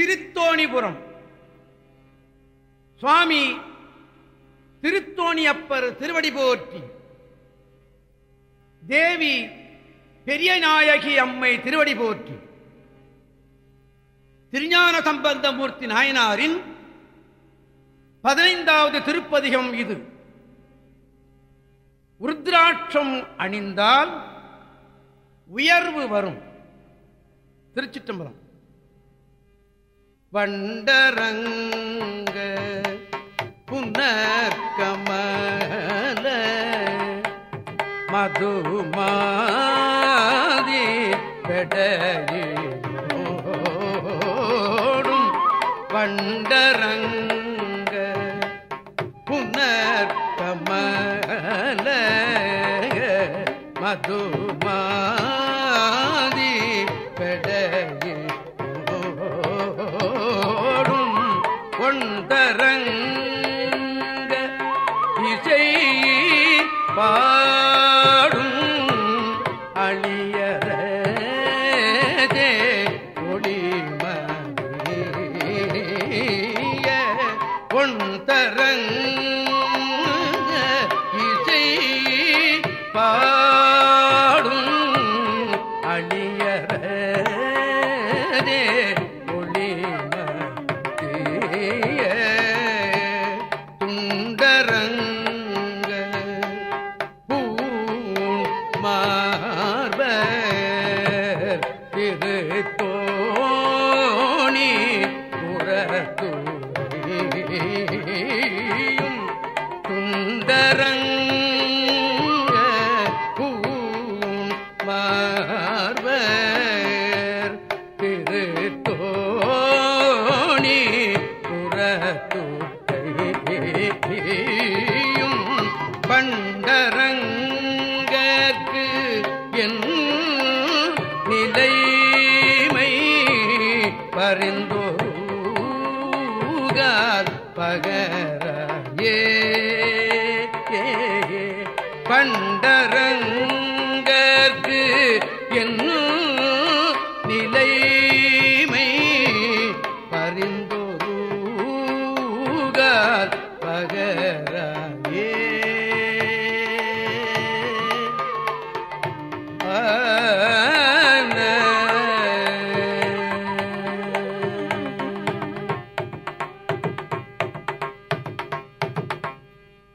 திருத்தோணிபுரம். சுவாமி திருத்தோணியப்பர் திருவடி போற்றி தேவி பெரிய நாயகி அம்மை திருவடி போற்றி திருஞான சம்பந்தமூர்த்தி நாயனாரின் பதினைந்தாவது திருப்பதிகம் இது. உருத்ராட்சம் அணிந்தால் உயர்வு வரும். திருச்சிட்டம்பலம் வண்டரங்க புனர்கமல மதுமா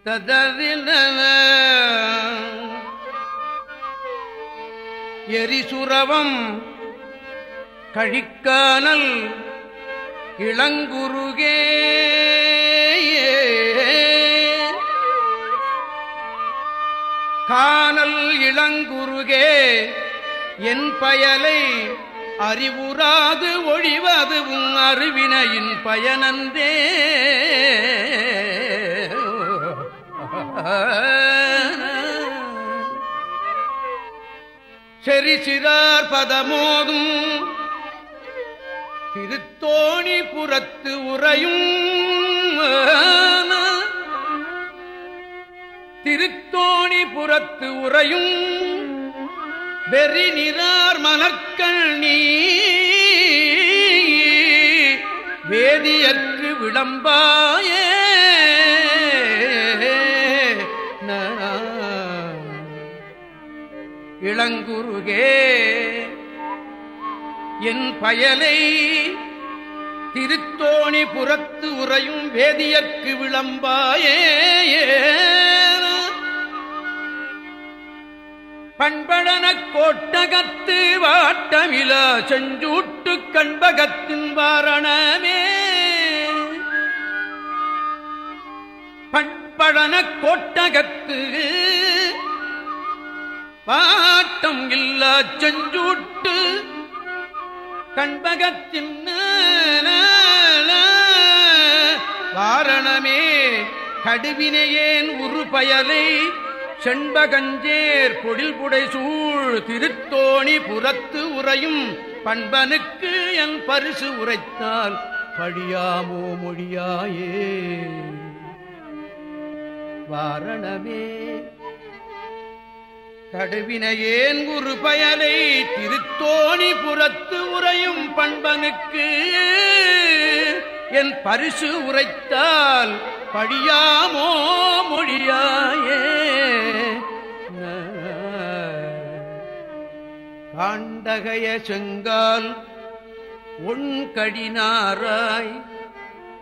ததறின எரிசுரவம் கழிக்கானல் இளங்குருகே காணல் இளங்குருகே என் பயலை அறிவுறாது ஒழிவதுவும் அறிவினையின் பயனந்தே செறி சிறார் பதமோதும் திருத்தோணி புறத்து உறையும். திருத்தோணி புறத்து உறையும் வெறி நிறார் மலர்கள் வேதியற்று விளம்பாயே. இளங்குருகே என் பயலை திருத்தோணி புறத்து உறையும் வேதியற்கு விளம்பாயே. பண்படன கோட்டகத்து வாட்டமில செஞ்சூட்டு கண்பகத்தின் வாரணமே. பண்படன கோட்டகத்து பாட்டம் இல்ல செஞ்சூட்டு கண்பகத்தின் வாரணமே. கடுவினையேன் உரு பயலை செண்பகஞ்சேர் பொழில் புடை சூழ் திருத்தோணி புறத்து உறையும் பண்பனுக்கு என் பரிசு உரைத்தால் பழியாமோ மொழியாயே. வாரணமே கடுவினையேன் குரு பயலை திருத்தோணி புறத்து உறையும் பண்பனுக்கு என் பரிசு உரைத்தால் பழியாமோ மொழியாயே. காண்டகைய செங்கால் ஒண்கடினாராய்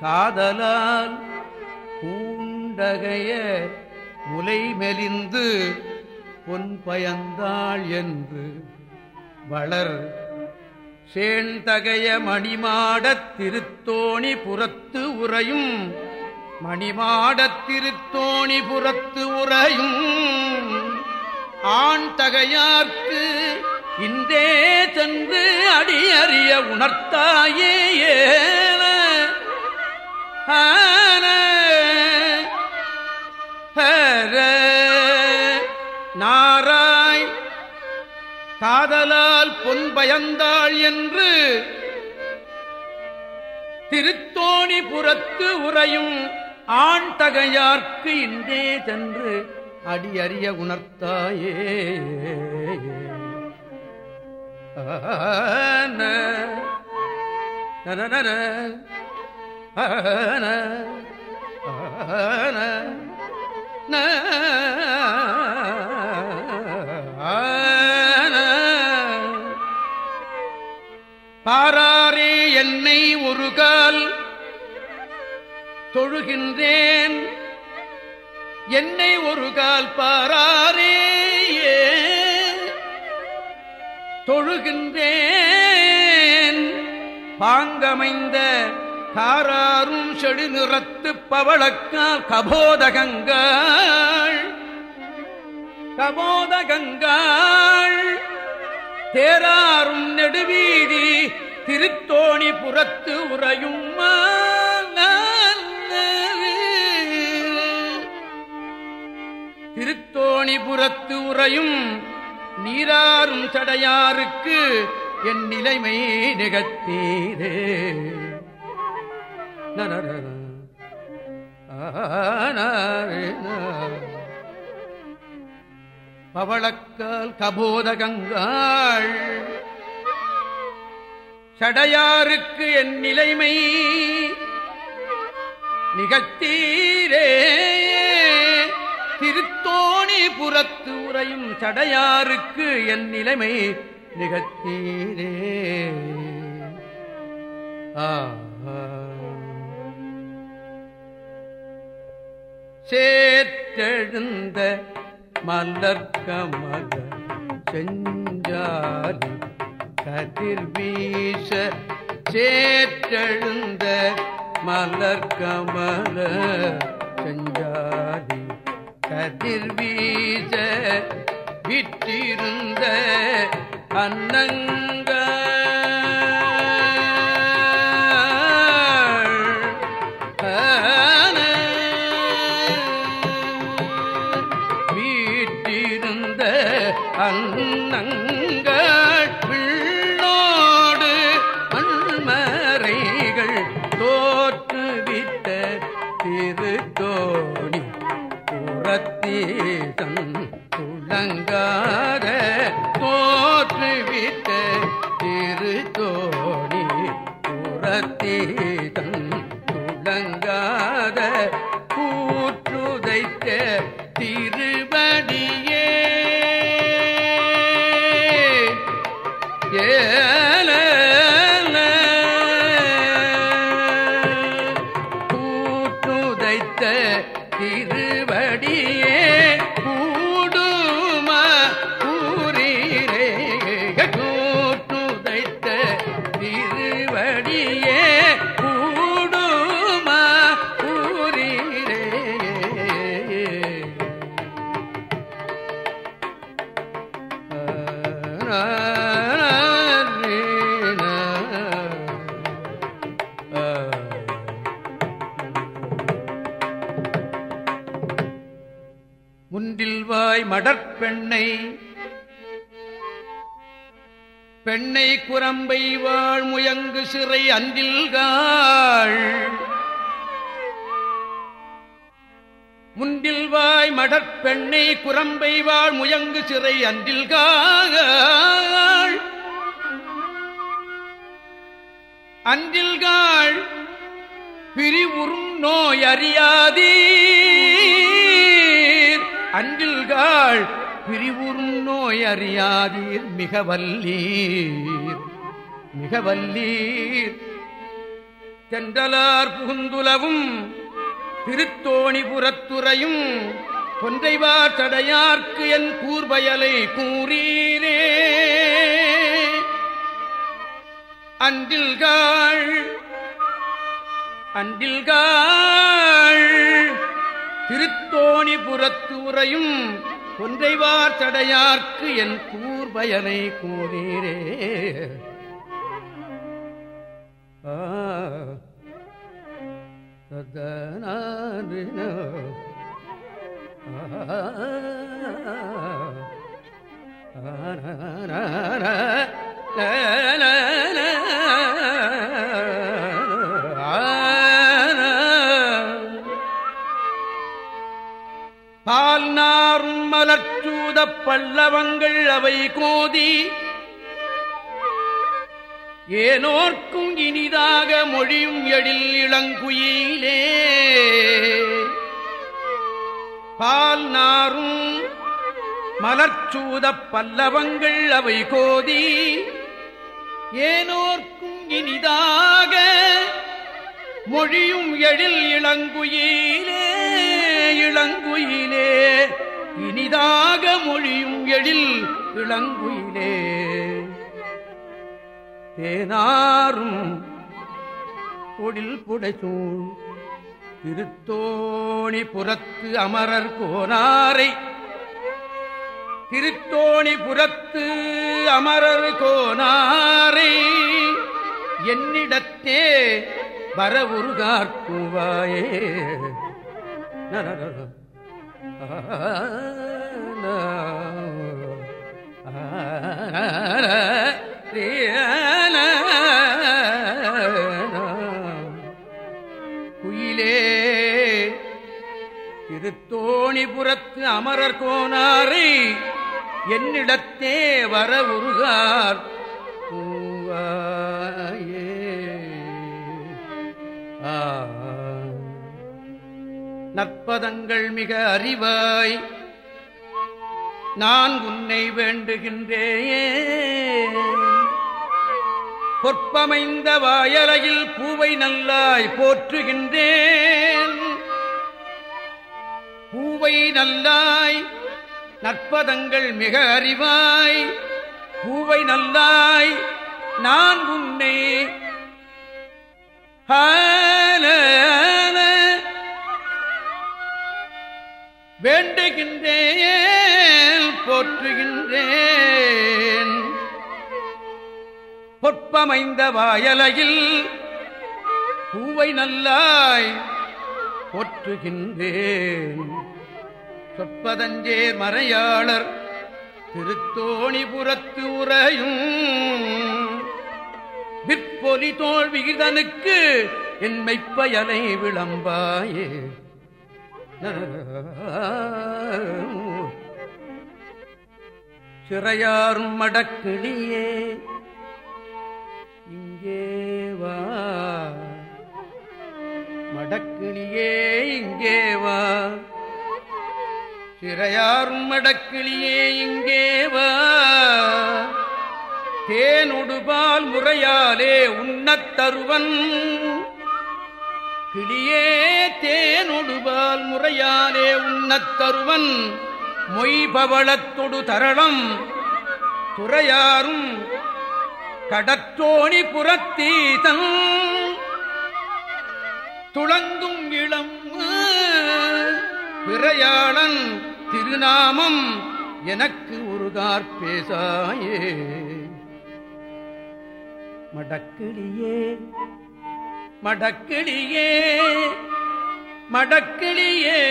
காதலால் பூண்டகைய முலை மெலிந்து பொன் பயந்தாள் என்று வளர். சேந்தகைய மணிமாடத் திருத்தோணி புறத்து உறையும் மணிமாடத் திருத்தோணி புறத்து உறையும். ஆண் தகையார்க்கு இந்தே சென்று அடியறிய உணர்த்தாயே ஏன. நாராய். காதலால் பொன் பயந்தாள் என்று திருத்தோணி புறத்து உறையும் ஆண் தகையார்க்கு இன்றே சென்று அடியறிய உணர்த்தாயே. பாராரே என்னை ஒரு கால் தொழுகின்றேன். என்னை ஒரு கால் பாராரே தொழுகின்றேன். பாங்கமைந்த காராரும் செடு நிறத்து பவளக்கால் கபோதகங்கள். கபோதகங்கள். தேராரும் நெடுவீதி திருத்தோணி புறத்து உறையும் திருத்தோணிபுரத்து உறையும் நீராறும் தடையாருக்கு என் நிலைமை நிகழ்த்தீரே. பவளக்கால் கபோதகங்காள். சடையாருக்கு என் நிலைமை நிகழ்த்தீரே. திரு புறத்து உரையும் சடையாருக்கு என் நிலைமை நிகழ்த்தீரே. ஆ சேற்றெழுந்த மலர்கமல செஞ்சாலி கதிர் வீச சேற்றெழுந்த மலர்கமல செஞ்சாலி கதிர் வீச விற்றிருந்த அன்னங்கள் திருவடியே முன்றில் வாய் மடற்பெண்ணை பெண்ணை. குரம்பை வாழ் முயங்கு சிறை அன்றில்காள் முன்றில் வாய் மடற்பெண்ணை குரம்பை வாழ் முயங்கு சிறை அன்றில்காள் அன்றில்காள் பிரிவுறும் நோய் அறியாதீர். அன்றில்காள் பிரிவுறும் நோய் அறியாதீர் மிக வல்லீர் மிக வல்லீர் தென்றலார் புகுந்துலவும் திருத்தோணிபுரத்துறையும் கொன்றைவா தடையார்க்கு என் கூர்வயலை கூறீரே. அன்றில்காள் அன்றில்காள் திருத்தோணிபுரத்து உரையும் கொன்றைவார் தடையார்க்கு என் கூர்வயலை கூறீரே ஆ பால் நாரும் மலர்ச்சூத பல்லவங்கள் அவை கோதி. ஏனோர்க்கும் இனிதாக மொழியும் எழில் இளங்குயிலே. பால் நாரும் மலர்ச்சூத பல்லவங்கள் அவை கோதி. ஏனோர்க்கும் இனிதாக மொழியும் எழில் இளங்குயிலே. இளங்குயிலே இனிதாக மொழியும் எழில் இளங்குயிலே. தேனாரும் பொடில் புடைசூழ் திருத்தோணி புறத்து அமரர் கோனாரை திருத்தோணி புறத்து அமரர் கோனாரை என்னிடத்தே வர குயிலே திருத்தோணிபுரத்து அமரர் கோனாரை என்னிடத்தே வர உருகார். பூவாயே நற்பதங்கள் மிக அறிவாய். நான் உன்னை வேண்டுகின்றேன். பொற்பமைந்த வாயலையில் பூவை நல்லாய் போற்றுகின்றேன். பூவை நல்லாய் நற்பதங்கள் மிக அறிவாய். பூவை நல்லாய் நான் உன்னை ஹால வேண்டுகின்றேன் போற்றுகின்றேன். பொற்பமைந்த வாயலையில் பூவை நல்லாய் போற்றுகின்றேன். சொற்பதஞ்சேர் மறையாளர் திருத்தோணிபுரத்து உரையும் விற்பொலி தோல் விகிதனுக்கு என் மெய்ப்பயலை விளம்பாயே. சிறையார் மடக்கிளியே இங்கே வா. மடக்கிளியே இங்கே வா. சிறையார் மடக்கிளியே இங்கே வா. தேனொடுபால் முறையாலே உண்ணத் தருவன். கிளியே தேனொடுபால் முறையாலே உண்ணத் தருவன். மொய்பவளத்தொடு தரளம். துறையாரும் கடற்றோணி புறத்தீதன். துளந்தும் இளம் பிறையாளன் திருநாமம் எனக்கு உருகார் பேசாயே. மடக்கிளியே மடக்கிளியே மடக்கிளியே.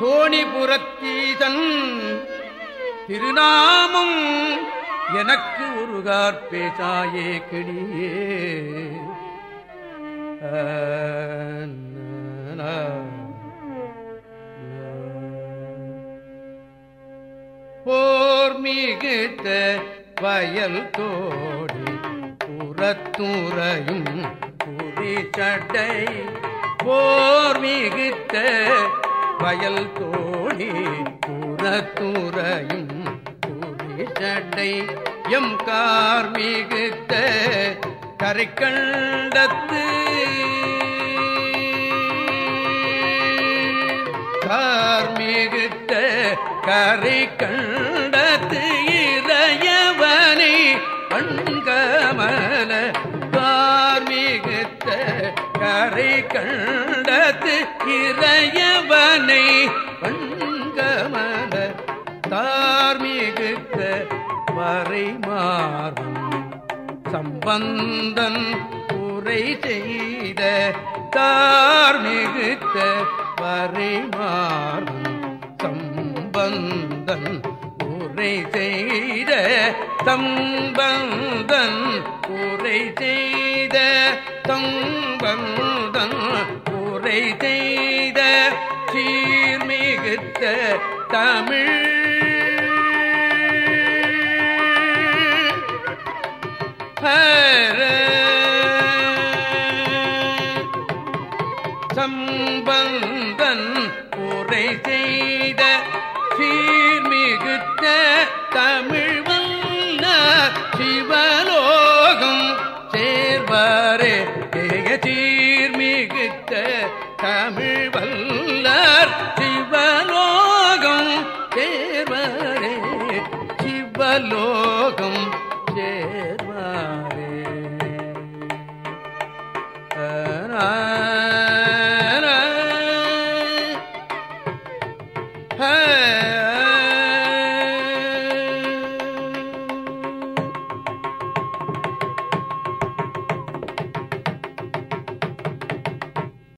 தோணிபுரத்தீதன் திருநாமம் எனக்கு உருகார் பேசாயே கிளியே. போர் மிகுத்த வயல் தோடி புறத்துறையும் புறத்துறையும் சட்டை போர் மிகுத்த வயல் தோணி புறத்துறையும் புரிச்சட்டை எம் கார் மிகுத்த கரைக்கண்டத்து கார்மிகுத்த கரை கண்டத்து இறையவனை கண்கமல கண்டது இறையவனை கண்கமல தார்மிகுத்த மறைமாறும். சம்பந்தன் உரை செய்த தார்மிகுத்த பரிமாறும் சம்பந்தன் உரை செய்த சம்பந்தன் உரை செய்த சம்பந்தன் உரை செய்த சீர்மிகுத்த தமிழ். ஹர